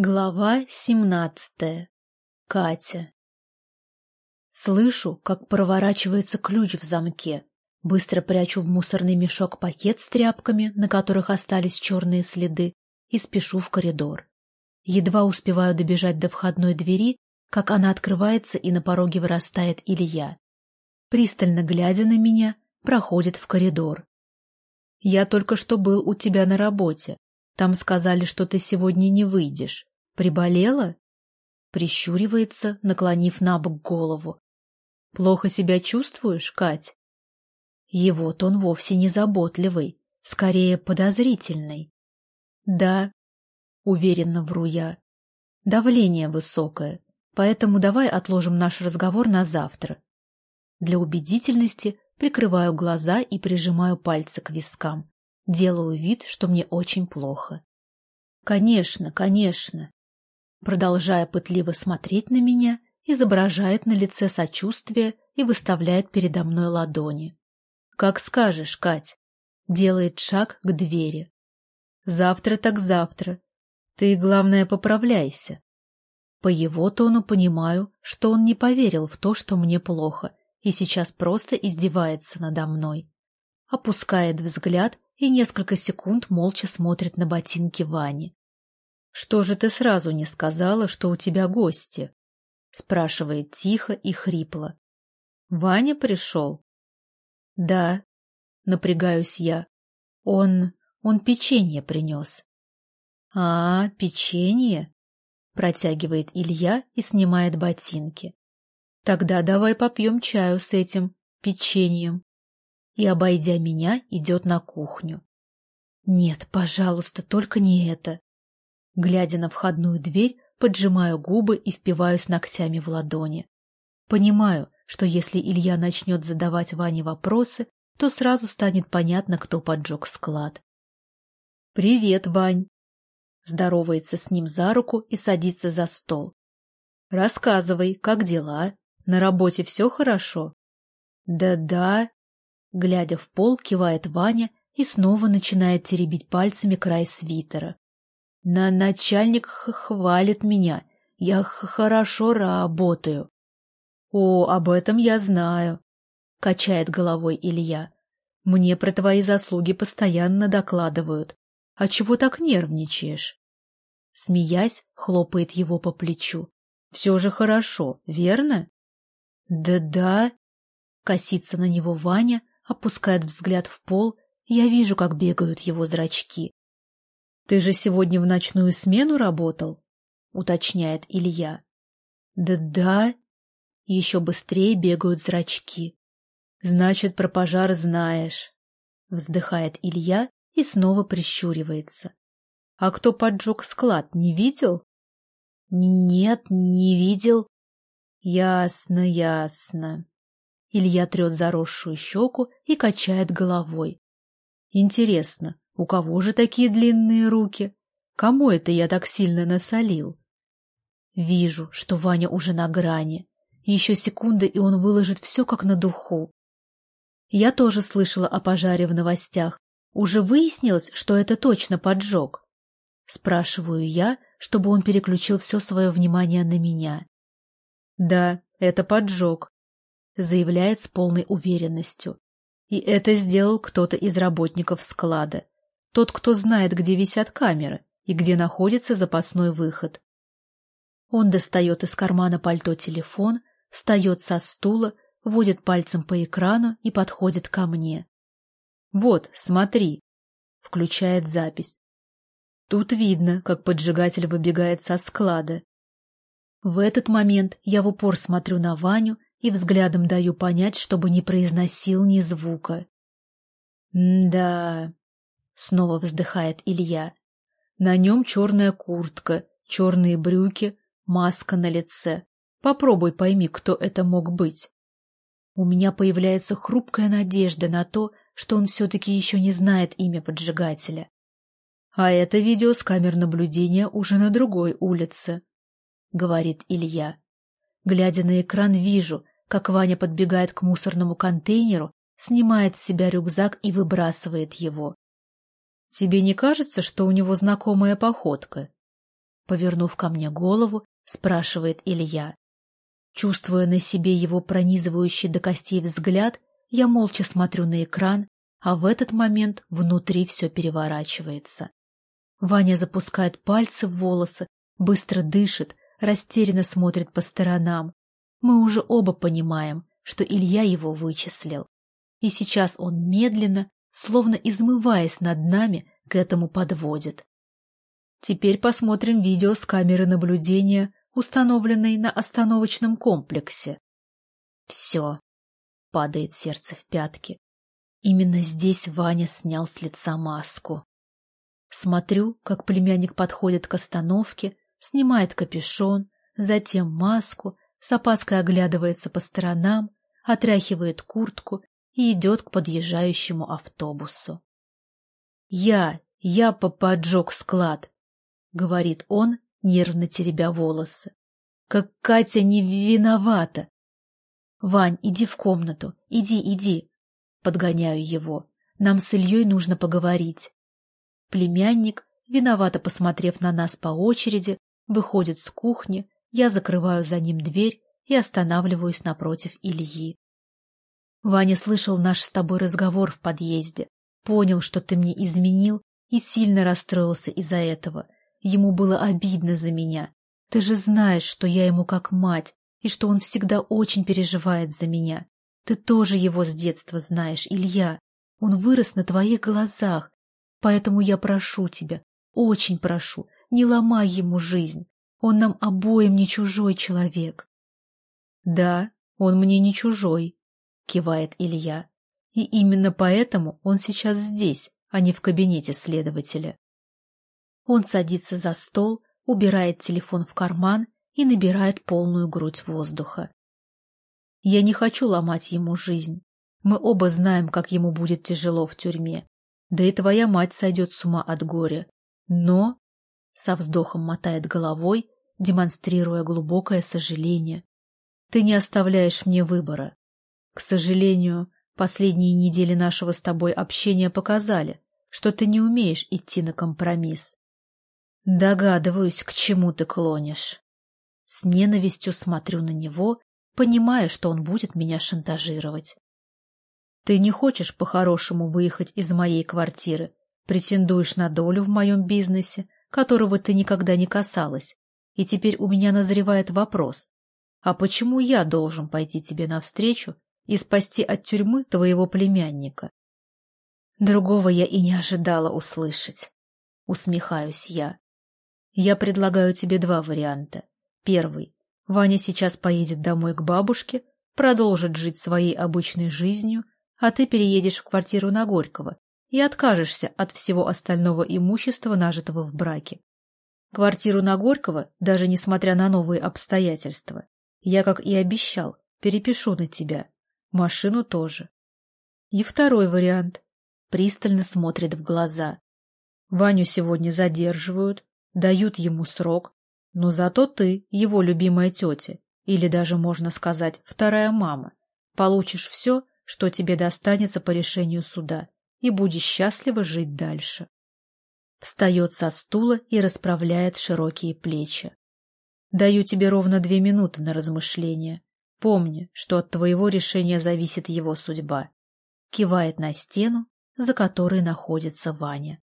Глава семнадцатая. Катя. Слышу, как проворачивается ключ в замке. Быстро прячу в мусорный мешок пакет с тряпками, на которых остались черные следы, и спешу в коридор. Едва успеваю добежать до входной двери, как она открывается и на пороге вырастает Илья. Пристально глядя на меня, проходит в коридор. «Я только что был у тебя на работе. Там сказали, что ты сегодня не выйдешь. Приболела? Прищуривается, наклонив на бок голову. Плохо себя чувствуешь, Кать? Его тон вовсе не заботливый, скорее подозрительный. Да, уверенно вру я. Давление высокое, поэтому давай отложим наш разговор на завтра. Для убедительности прикрываю глаза и прижимаю пальцы к вискам. Делаю вид, что мне очень плохо. Конечно, конечно. Продолжая пытливо смотреть на меня, изображает на лице сочувствие и выставляет передо мной ладони. «Как скажешь, Кать!» Делает шаг к двери. «Завтра так завтра. Ты, главное, поправляйся». По его тону понимаю, что он не поверил в то, что мне плохо, и сейчас просто издевается надо мной. Опускает взгляд и несколько секунд молча смотрит на ботинки Вани. «Что же ты сразу не сказала, что у тебя гости?» — спрашивает тихо и хрипло. «Ваня пришел?» «Да», — напрягаюсь я. «Он... он печенье принес». «А, печенье?» — протягивает Илья и снимает ботинки. «Тогда давай попьем чаю с этим печеньем». И, обойдя меня, идет на кухню. «Нет, пожалуйста, только не это». Глядя на входную дверь, поджимаю губы и впиваюсь ногтями в ладони. Понимаю, что если Илья начнет задавать Ване вопросы, то сразу станет понятно, кто поджег склад. «Привет, Вань!» Здоровается с ним за руку и садится за стол. «Рассказывай, как дела? На работе все хорошо?» «Да-да», глядя в пол, кивает Ваня и снова начинает теребить пальцами край свитера. На начальник хвалит меня. Я хорошо работаю. О, об этом я знаю, качает головой Илья. Мне про твои заслуги постоянно докладывают. А чего так нервничаешь? Смеясь, хлопает его по плечу. Все же хорошо, верно? Да-да. Косится на него Ваня, опускает взгляд в пол. Я вижу, как бегают его зрачки. «Ты же сегодня в ночную смену работал?» — уточняет Илья. «Да-да». Еще быстрее бегают зрачки. «Значит, про пожар знаешь», — вздыхает Илья и снова прищуривается. «А кто поджег склад, не видел?» «Нет, не видел». «Ясно, ясно». Илья трет заросшую щеку и качает головой. «Интересно, у кого же такие длинные руки? Кому это я так сильно насолил? Вижу, что Ваня уже на грани. Еще секунда, и он выложит все как на духу. Я тоже слышала о пожаре в новостях. Уже выяснилось, что это точно поджог. Спрашиваю я, чтобы он переключил все свое внимание на меня. Да, это поджог, заявляет с полной уверенностью. И это сделал кто-то из работников склада. Тот, кто знает, где висят камеры и где находится запасной выход. Он достает из кармана пальто телефон, встает со стула, водит пальцем по экрану и подходит ко мне. «Вот, смотри», — включает запись. Тут видно, как поджигатель выбегает со склада. В этот момент я в упор смотрю на Ваню и взглядом даю понять, чтобы не произносил ни звука. «Да, Снова вздыхает Илья. На нем черная куртка, черные брюки, маска на лице. Попробуй пойми, кто это мог быть. У меня появляется хрупкая надежда на то, что он все-таки еще не знает имя поджигателя. А это видео с камер наблюдения уже на другой улице, — говорит Илья. Глядя на экран, вижу, как Ваня подбегает к мусорному контейнеру, снимает с себя рюкзак и выбрасывает его. Тебе не кажется, что у него знакомая походка? Повернув ко мне голову, спрашивает Илья. Чувствуя на себе его пронизывающий до костей взгляд, я молча смотрю на экран, а в этот момент внутри все переворачивается. Ваня запускает пальцы в волосы, быстро дышит, растерянно смотрит по сторонам. Мы уже оба понимаем, что Илья его вычислил. И сейчас он медленно, словно измываясь над нами, к этому подводит. Теперь посмотрим видео с камеры наблюдения, установленной на остановочном комплексе. Все. Падает сердце в пятки. Именно здесь Ваня снял с лица маску. Смотрю, как племянник подходит к остановке, снимает капюшон, затем маску, с опаской оглядывается по сторонам, отряхивает куртку и идет к подъезжающему автобусу. «Я, я поджег склад», — говорит он, нервно теребя волосы. «Как Катя не виновата!» «Вань, иди в комнату, иди, иди!» Подгоняю его. «Нам с Ильей нужно поговорить». Племянник, виновато посмотрев на нас по очереди, выходит с кухни, я закрываю за ним дверь и останавливаюсь напротив Ильи. Ваня слышал наш с тобой разговор в подъезде, понял, что ты мне изменил, и сильно расстроился из-за этого. Ему было обидно за меня. Ты же знаешь, что я ему как мать, и что он всегда очень переживает за меня. Ты тоже его с детства знаешь, Илья. Он вырос на твоих глазах. Поэтому я прошу тебя, очень прошу, не ломай ему жизнь. Он нам обоим не чужой человек. — Да, он мне не чужой, — кивает Илья. И именно поэтому он сейчас здесь, а не в кабинете следователя. Он садится за стол, убирает телефон в карман и набирает полную грудь воздуха. Я не хочу ломать ему жизнь. Мы оба знаем, как ему будет тяжело в тюрьме. Да и твоя мать сойдет с ума от горя. Но со вздохом мотает головой, демонстрируя глубокое сожаление. Ты не оставляешь мне выбора. К сожалению, последние недели нашего с тобой общения показали, что ты не умеешь идти на компромисс. Догадываюсь, к чему ты клонишь. С ненавистью смотрю на него, понимая, что он будет меня шантажировать. Ты не хочешь по-хорошему выехать из моей квартиры, претендуешь на долю в моем бизнесе, которого ты никогда не касалась. И теперь у меня назревает вопрос, а почему я должен пойти тебе навстречу и спасти от тюрьмы твоего племянника? Другого я и не ожидала услышать. Усмехаюсь я. Я предлагаю тебе два варианта. Первый. Ваня сейчас поедет домой к бабушке, продолжит жить своей обычной жизнью, а ты переедешь в квартиру на Горького и откажешься от всего остального имущества, нажитого в браке. Квартиру на Горького, даже несмотря на новые обстоятельства, я, как и обещал, перепишу на тебя. Машину тоже. И второй вариант. Пристально смотрит в глаза. Ваню сегодня задерживают, дают ему срок, но зато ты, его любимая тетя, или даже, можно сказать, вторая мама, получишь все, что тебе достанется по решению суда, и будешь счастливо жить дальше. Встает со стула и расправляет широкие плечи. Даю тебе ровно две минуты на размышление. Помни, что от твоего решения зависит его судьба. Кивает на стену, за которой находится Ваня.